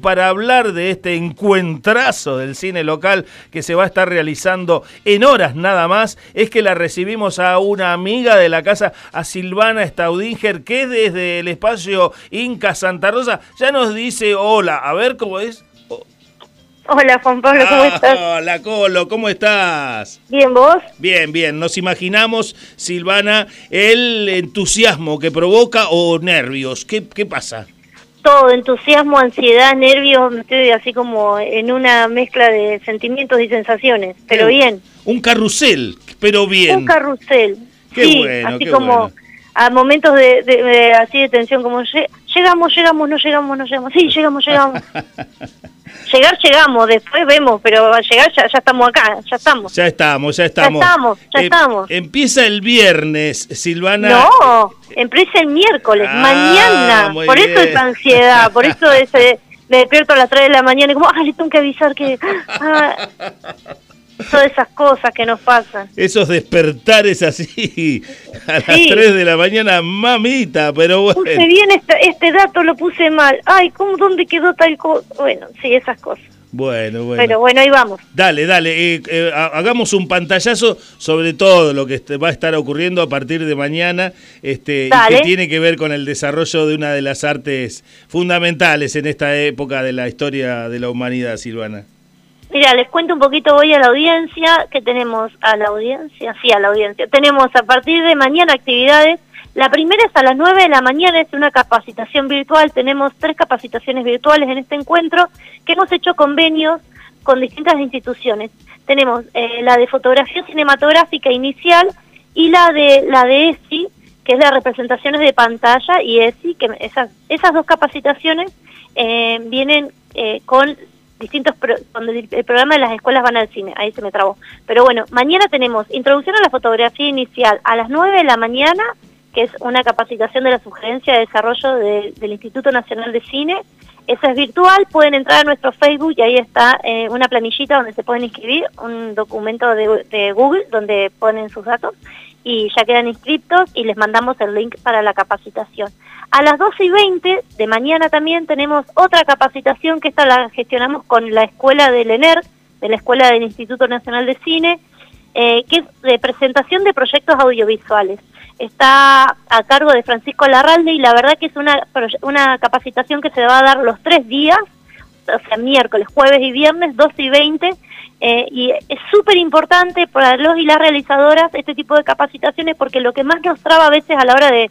para hablar de este encuentrazo del cine local que se va a estar realizando en horas nada más, es que la recibimos a una amiga de la casa, a Silvana Staudinger, que desde el espacio Inca Santa Rosa ya nos dice hola, a ver cómo es. Hola Juan Pablo, ¿cómo Ah, estás? Hola Colo, ¿cómo estás? Bien, ¿vos? Bien, bien, nos imaginamos, Silvana, el entusiasmo que provoca o nervios. ¿Qué, qué pasa? Todo, entusiasmo, ansiedad, nervios, estoy así como en una mezcla de sentimientos y sensaciones, pero bien. Un carrusel, pero bien. Un carrusel. Qué sí, bueno, así qué como bueno. a momentos de, de- de- así de tensión, como lle- llegamos, llegamos, no llegamos, no llegamos. Sí, llegamos, llegamos. Llegar, llegamos, después vemos, pero al llegar ya, ya estamos acá, ya estamos. Ya estamos, ya estamos. estamos, ya estamos. Empieza el viernes, Silvana. No, empieza el miércoles, Ah, mañana. Por bien. eso esa ansiedad, por eso ese, me despierto a las 3 de la mañana y como, ay, le tengo que avisar que... ah". Todas esas cosas que nos pasan. Esos despertares así a las Sí. 3 de la mañana, mamita, pero Puse bueno. bien este, este dato, lo puse mal. Ay, ¿cómo, dónde quedó tal cosa? Bueno, sí, esas cosas. Bueno, bueno. Pero bueno, ahí vamos. Dale, dale, eh, eh, ha- hagamos un pantallazo sobre todo lo que va a estar ocurriendo a partir de mañana este, y que tiene que ver con el desarrollo de una de las artes fundamentales en esta época de la historia de la humanidad, Silvana. Mira, les cuento un poquito hoy a la audiencia que tenemos a la audiencia, sí, a la audiencia. Tenemos a partir de mañana actividades. La primera es a las 9 de la mañana, es una capacitación virtual. Tenemos tres capacitaciones virtuales en este encuentro que hemos hecho convenios con distintas instituciones. Tenemos eh, la de fotografía cinematográfica inicial y la de la de ESI, que es la representaciones de pantalla y ESI, que esas, esas dos capacitaciones eh, vienen eh, con distintos pro- cuando el programa de las escuelas van al cine, ahí se me trabó. Pero bueno, mañana tenemos introducción a la fotografía inicial a las 9 de la mañana, que es una capacitación de la sugerencia de desarrollo de- del Instituto Nacional de Cine. Esa es virtual, pueden entrar a nuestro Facebook y ahí está eh, una planillita donde se pueden inscribir, un documento de, de Google donde ponen sus datos y ya quedan inscritos y les mandamos el link para la capacitación. A las 12 y 20 de mañana también tenemos otra capacitación que esta la gestionamos con la escuela del ENER, de la Escuela del Instituto Nacional de Cine, eh, que es de presentación de proyectos audiovisuales. Está a cargo de Francisco Larralde y la verdad que es una, una capacitación que se va a dar los tres días, o sea, miércoles, jueves y viernes, 12 y 20, eh, y es súper importante para los y las realizadoras este tipo de capacitaciones porque lo que más nos traba a veces a la hora de,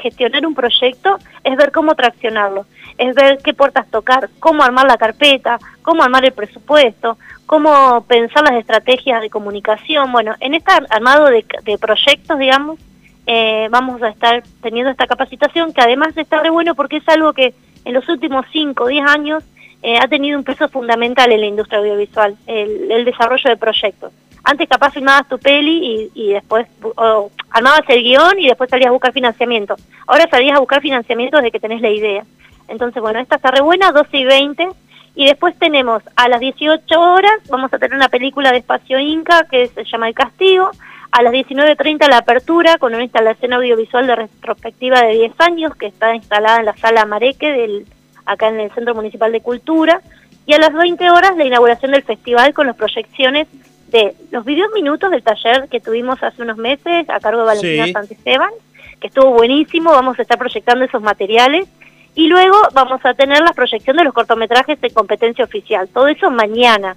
gestionar un proyecto es ver cómo traccionarlo, es ver qué puertas tocar, cómo armar la carpeta, cómo armar el presupuesto, cómo pensar las estrategias de comunicación. Bueno, en este armado de proyectos, digamos, eh, vamos a estar teniendo esta capacitación que además está re bueno porque es algo que en los últimos 5 o 10 años eh, ha tenido un peso fundamental en la industria audiovisual, el, el desarrollo de proyectos. Antes capaz filmabas tu peli y, después bu- o armabas el guion y después salías a buscar financiamiento. Ahora salías a buscar financiamiento desde que tenés la idea. Entonces, bueno, esta está re buena, 12 y 20. Y después tenemos a las 18 horas, vamos a tener una película de Espacio Inca que se llama El Castigo. A las 19.30 la apertura con una instalación audiovisual de retrospectiva de 10 años que está instalada en la sala Mareque, del, acá en el Centro Municipal de Cultura. Y a las 20 horas la inauguración del festival con las proyecciones de los videos minutos del taller que tuvimos hace unos meses a cargo de Valentina Sí. Santisteban, que estuvo buenísimo, vamos a estar proyectando esos materiales. Y luego vamos a tener la proyección de los cortometrajes de competencia oficial. Todo eso mañana.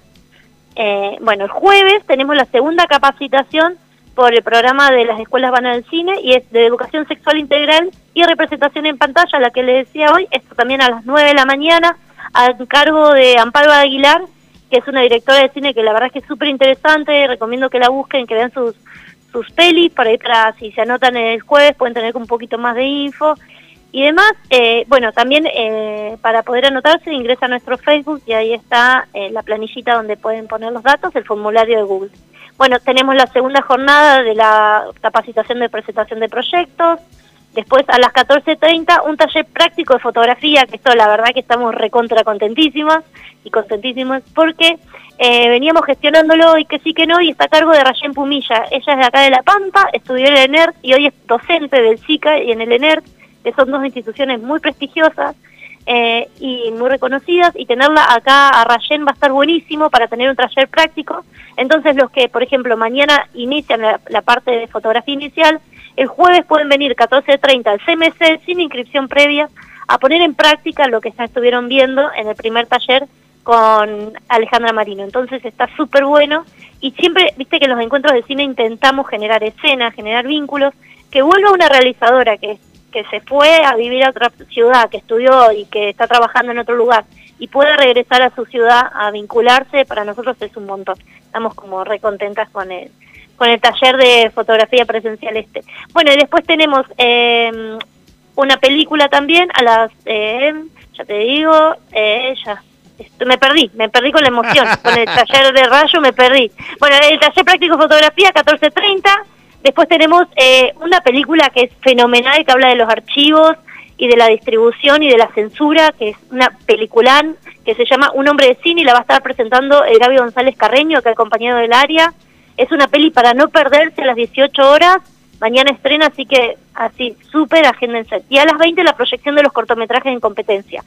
Eh, bueno, el jueves tenemos la segunda capacitación por el programa de las escuelas van al cine y es de educación sexual integral y representación en pantalla, la que les decía hoy, esto también a las 9 de la mañana, a cargo de Amparo Aguilar, que es una directora de cine que la verdad es que es súper interesante, recomiendo que la busquen, que vean sus, sus pelis, por ahí para si se anotan el jueves pueden tener un poquito más de info. Y demás, eh, bueno, también eh, para poder anotarse ingresa a nuestro Facebook y ahí está eh, la planillita donde pueden poner los datos, el formulario de Google. Bueno, tenemos la segunda jornada de la capacitación de presentación de proyectos. Después a las 14.30 un taller práctico de fotografía, que esto la verdad que estamos recontra contentísimas y contentísimos porque eh, veníamos gestionándolo y que sí que no, y está a cargo de Rayen Pumilla. Ella es de acá de La Pampa, estudió en el ENERT y hoy es docente del SICA y en el ENERT, que son dos instituciones muy prestigiosas. eh, y muy reconocidas y tenerla acá a Rayen va a estar buenísimo para tener un taller práctico. Entonces los que, por ejemplo, mañana inician la, parte de fotografía inicial, el jueves pueden venir 14.30 al CMC sin inscripción previa a poner en práctica lo que ya estuvieron viendo en el primer taller con Alejandra Marino. Entonces está súper bueno y siempre, viste que en los encuentros de cine intentamos generar escenas, generar vínculos, que vuelva una realizadora que, que se fue a vivir a otra ciudad, que estudió y que está trabajando en otro lugar y pueda regresar a su ciudad a vincularse, para nosotros es un montón. Estamos como recontentas con el, con el taller de fotografía presencial este. Bueno, y después tenemos eh, una película también a las, eh, ya te digo, eh, ya me perdí, me perdí con la emoción, con el taller de rayo me perdí. Bueno, el taller práctico fotografía, 14.30, después tenemos eh, una película que es fenomenal, que habla de los archivos y de la distribución y de la censura, que es una peliculán que se llama Un hombre de cine y la va a estar presentando el Gaby González Carreño, que es compañero del área. Es una peli para no perderse a las 18 horas, mañana estrena, así que así, súper agéndense. Y a las 20 la proyección de los cortometrajes en competencia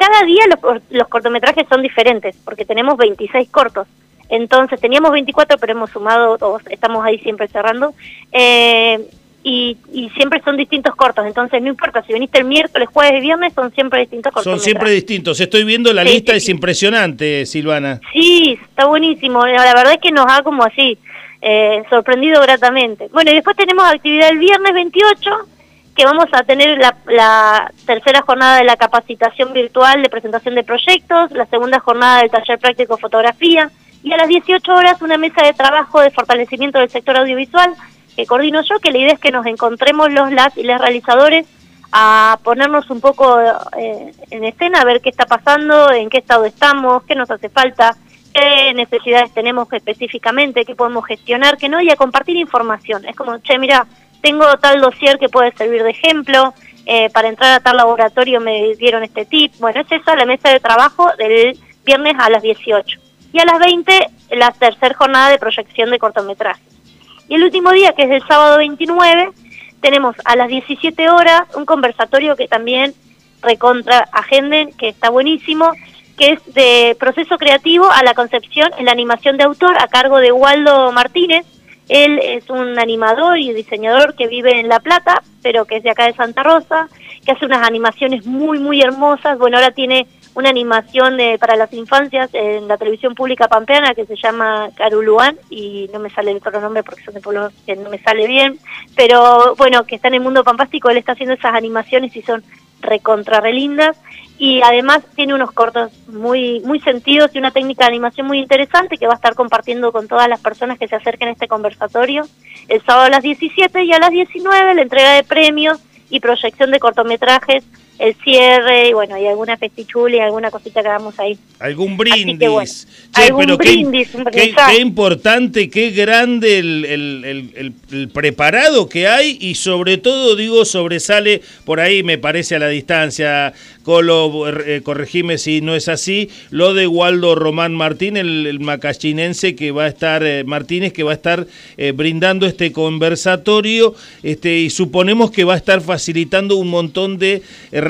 cada día los, cortometrajes son diferentes, porque tenemos 26 cortos. Entonces, teníamos 24, pero hemos sumado dos, estamos ahí siempre cerrando. Eh, y, siempre son distintos cortos, entonces no importa si viniste el miércoles, jueves y viernes, son siempre distintos cortos. Son siempre distintos, estoy viendo la lista, es impresionante, Silvana. Sí, está buenísimo, la verdad es que nos ha como así eh, sorprendido gratamente. Bueno, y después tenemos actividad el viernes 28, que vamos a tener la, tercera jornada de la capacitación virtual de presentación de proyectos, la segunda jornada del taller práctico fotografía y a las 18 horas una mesa de trabajo de fortalecimiento del sector audiovisual que coordino yo, que la idea es que nos encontremos los las y los realizadores a ponernos un poco eh, en escena, a ver qué está pasando, en qué estado estamos, qué nos hace falta, qué necesidades tenemos específicamente, qué podemos gestionar, que no, y a compartir información. Es como, che, mira, tengo tal dossier que puede servir de ejemplo, eh, para entrar a tal laboratorio me dieron este tip. Bueno, es esa la mesa de trabajo del viernes a las 18. Y a las 20 la tercera jornada de proyección de cortometrajes. Y el último día, que es el sábado 29, tenemos a las 17 horas un conversatorio que también recontra agenden, que está buenísimo, que es de proceso creativo a la concepción en la animación de autor a cargo de Waldo Martínez, él es un animador y diseñador que vive en La Plata, pero que es de acá de Santa Rosa, que hace unas animaciones muy, muy hermosas. Bueno, ahora tiene una animación de, para las infancias en la televisión pública pampeana que se llama Caruluán y no me sale el otro nombre porque son de pueblos que no me sale bien, pero bueno, que está en el mundo pampástico, él está haciendo esas animaciones y son recontra relindas y además tiene unos cortos muy muy sentidos y una técnica de animación muy interesante que va a estar compartiendo con todas las personas que se acerquen a este conversatorio el sábado a las 17 y a las 19 la entrega de premios y proyección de cortometrajes el cierre y bueno, y alguna festichula y alguna cosita que hagamos ahí. Algún brindis. pero brindis, qué, qué, importante, qué grande el, el, el, preparado que hay y sobre todo, digo, sobresale por ahí, me parece a la distancia, Colo, eh, corregime si no es así, lo de Waldo Román Martín, el, macachinense que va a estar, eh, Martínez, que va a estar eh, brindando este conversatorio este, y suponemos que va a estar facilitando un montón de herramientas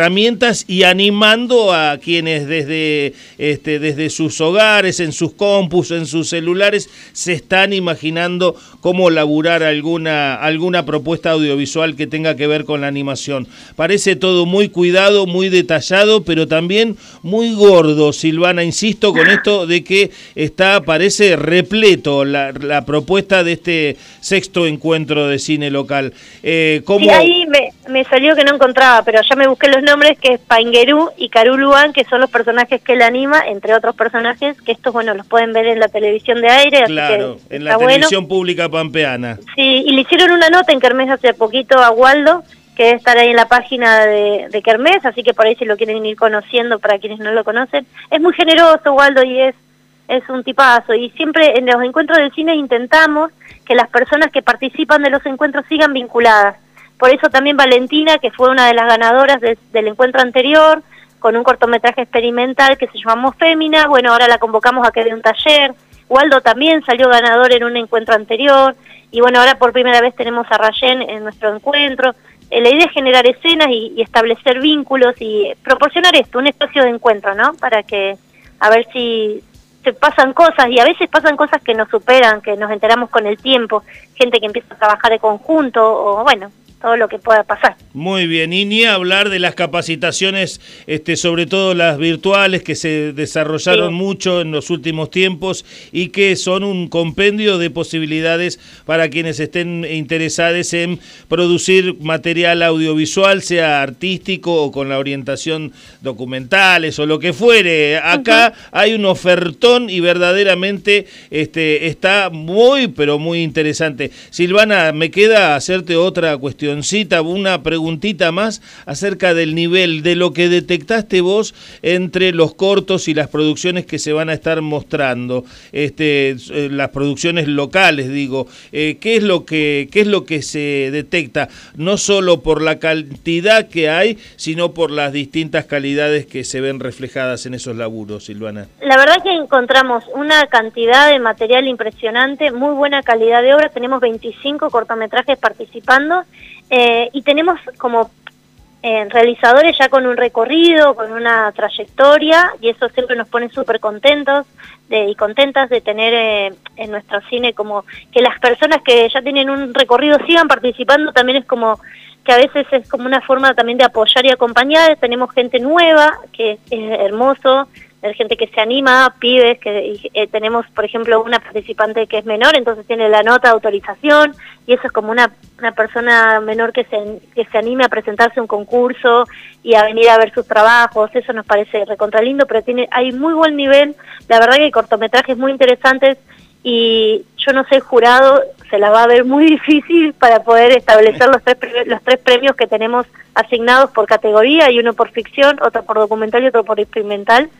y animando a quienes desde, este, desde sus hogares, en sus compus, en sus celulares, se están imaginando cómo laburar alguna, alguna propuesta audiovisual que tenga que ver con la animación. Parece todo muy cuidado, muy detallado, pero también muy gordo, Silvana, insisto con esto de que está, parece repleto la, la propuesta de este sexto encuentro de cine local. Eh, ¿cómo... ahí me, me salió que no encontraba, pero ya me busqué los que es Paingerú y Karuluan, que son los personajes que él anima, entre otros personajes, que estos, bueno, los pueden ver en la televisión de aire. Claro, en la televisión pública pampeana. Sí, y le hicieron una nota en Kermés hace poquito a Waldo, que debe estar ahí en la página de, de Kermés, así que por ahí si lo quieren ir conociendo para quienes no lo conocen. Es muy generoso Waldo y es, es un tipazo, y siempre en los encuentros del cine intentamos que las personas que participan de los encuentros sigan vinculadas por eso también Valentina, que fue una de las ganadoras del encuentro anterior, con un cortometraje experimental que se llamó Fémina, bueno, ahora la convocamos a que dé un taller. Waldo también salió ganador en un encuentro anterior. Y bueno, ahora por primera vez tenemos a Rayen en nuestro encuentro. eh, la idea es generar escenas y, y, establecer vínculos y proporcionar esto, un espacio de encuentro, ¿no? Para que, a ver si se pasan cosas y a veces pasan cosas que nos superan, que nos enteramos con el tiempo, gente que empieza a trabajar de conjunto o bueno, todo lo que pueda pasar. Muy bien, y ni hablar de las capacitaciones, este, sobre todo las virtuales que se desarrollaron mucho en los últimos tiempos y que son un compendio de posibilidades para quienes estén interesados en producir material audiovisual, sea artístico o con la orientación documentales o lo que fuere. Acá hay un ofertón y verdaderamente este, está muy, pero muy interesante. Silvana, me queda hacerte otra cuestión una preguntita más acerca del nivel de lo que detectaste vos entre los cortos y las producciones que se van a estar mostrando, este, eh, las producciones locales, digo, eh, ¿qué, es lo que, ¿qué es lo que se detecta? No solo por la cantidad que hay, sino por las distintas calidades que se ven reflejadas en esos laburos, Silvana. La verdad que encontramos una cantidad de material impresionante, muy buena calidad de obra, tenemos 25 cortometrajes participando eh, y tenemos como eh, realizadores ya con un recorrido, con una trayectoria, y eso siempre nos pone súper contentos de, y contentas de tener eh, en nuestro cine como que las personas que ya tienen un recorrido sigan participando, también es como que a veces es como una forma también de apoyar y acompañar, tenemos gente nueva, que es hermoso, hay gente que se anima, pibes, que eh, tenemos, por ejemplo, una participante que es menor, entonces tiene la nota de autorización, y eso es como una, una persona menor que se, que se anime a presentarse a un concurso y a venir a ver sus trabajos, eso nos parece recontralindo, pero tiene hay muy buen nivel, la verdad que hay cortometrajes muy interesantes, y yo no sé, jurado se la va a ver muy difícil para poder establecer los tres, los tres premios que tenemos asignados por categoría, y uno por ficción, otro por documental y otro por experimental.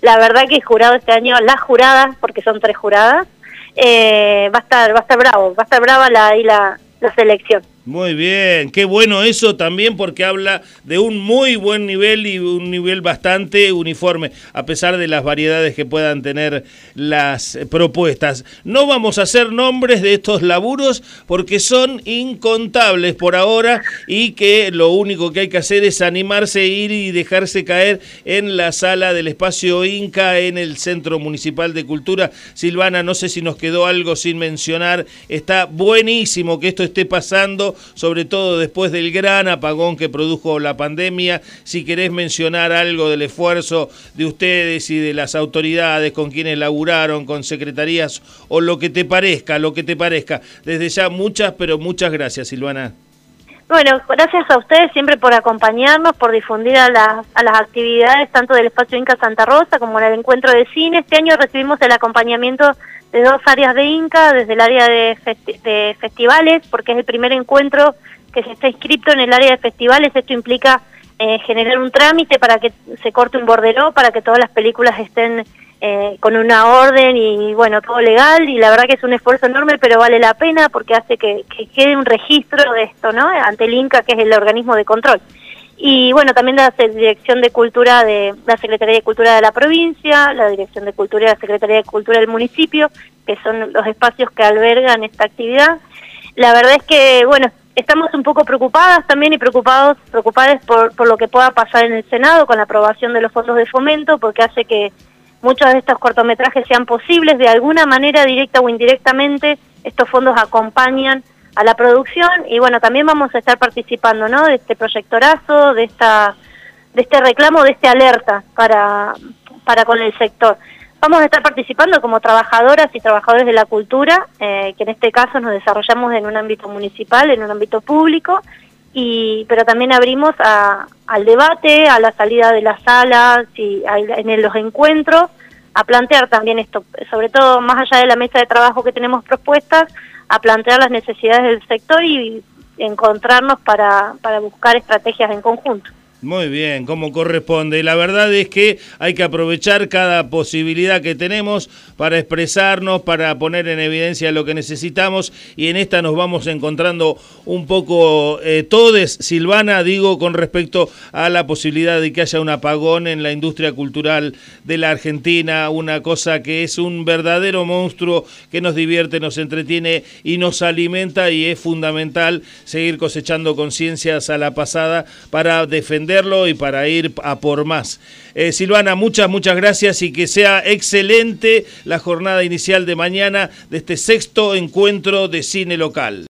La verdad que el jurado este año, las juradas, porque son tres juradas, eh, va a estar va a estar bravo, va a estar brava la, ahí la, la selección. Muy bien, qué bueno eso también porque habla de un muy buen nivel y un nivel bastante uniforme, a pesar de las variedades que puedan tener las propuestas. No vamos a hacer nombres de estos laburos porque son incontables por ahora y que lo único que hay que hacer es animarse, ir y dejarse caer en la sala del espacio Inca en el Centro Municipal de Cultura. Silvana, no sé si nos quedó algo sin mencionar, está buenísimo que esto esté pasando sobre todo después del gran apagón que produjo la pandemia. Si querés mencionar algo del esfuerzo de ustedes y de las autoridades con quienes laburaron, con secretarías o lo que te parezca, lo que te parezca. Desde ya muchas, pero muchas gracias, Silvana. Bueno, gracias a ustedes siempre por acompañarnos, por difundir a las, a las actividades tanto del Espacio Inca Santa Rosa como en el encuentro de cine. Este año recibimos el acompañamiento de dos áreas de Inca, desde el área de, de festivales, porque es el primer encuentro que se está inscrito en el área de festivales. Esto implica eh, generar un trámite para que se corte un borderó, para que todas las películas estén eh, con una orden y bueno, todo legal y la verdad que es un esfuerzo enorme, pero vale la pena porque hace que, quede un registro de esto, ¿no? Ante el INCA, que es el organismo de control. Y bueno, también la Dirección de Cultura de la Secretaría de Cultura de la provincia, la Dirección de Cultura de la Secretaría de Cultura del municipio, que son los espacios que albergan esta actividad. La verdad es que, bueno, estamos un poco preocupadas también y preocupados, preocupadas por, por lo que pueda pasar en el Senado con la aprobación de los fondos de fomento, porque hace que muchos de estos cortometrajes sean posibles de alguna manera, directa o indirectamente, estos fondos acompañan a la producción y bueno, también vamos a estar participando, ¿no? De este proyectorazo, de esta de este reclamo, de este alerta para para con el sector. Vamos a estar participando como trabajadoras y trabajadores de la cultura, eh, que en este caso nos desarrollamos en un ámbito municipal, en un ámbito público, y pero también abrimos a, al debate, a la salida de las salas y en los encuentros, a plantear también esto, sobre todo más allá de la mesa de trabajo que tenemos propuestas, a plantear las necesidades del sector y encontrarnos para, para buscar estrategias en conjunto. Muy bien, como corresponde. La verdad es que hay que aprovechar cada posibilidad que tenemos para expresarnos, para poner en evidencia lo que necesitamos y en esta nos vamos encontrando un poco eh, todes, Silvana, digo, con respecto a la posibilidad de que haya un apagón en la industria cultural de la Argentina, una cosa que es un verdadero monstruo que nos divierte, nos entretiene y nos alimenta y es fundamental seguir cosechando conciencias a la pasada para defender y para ir a por más. Eh, Silvana, muchas, muchas gracias y que sea excelente la jornada inicial de mañana de este sexto encuentro de cine local.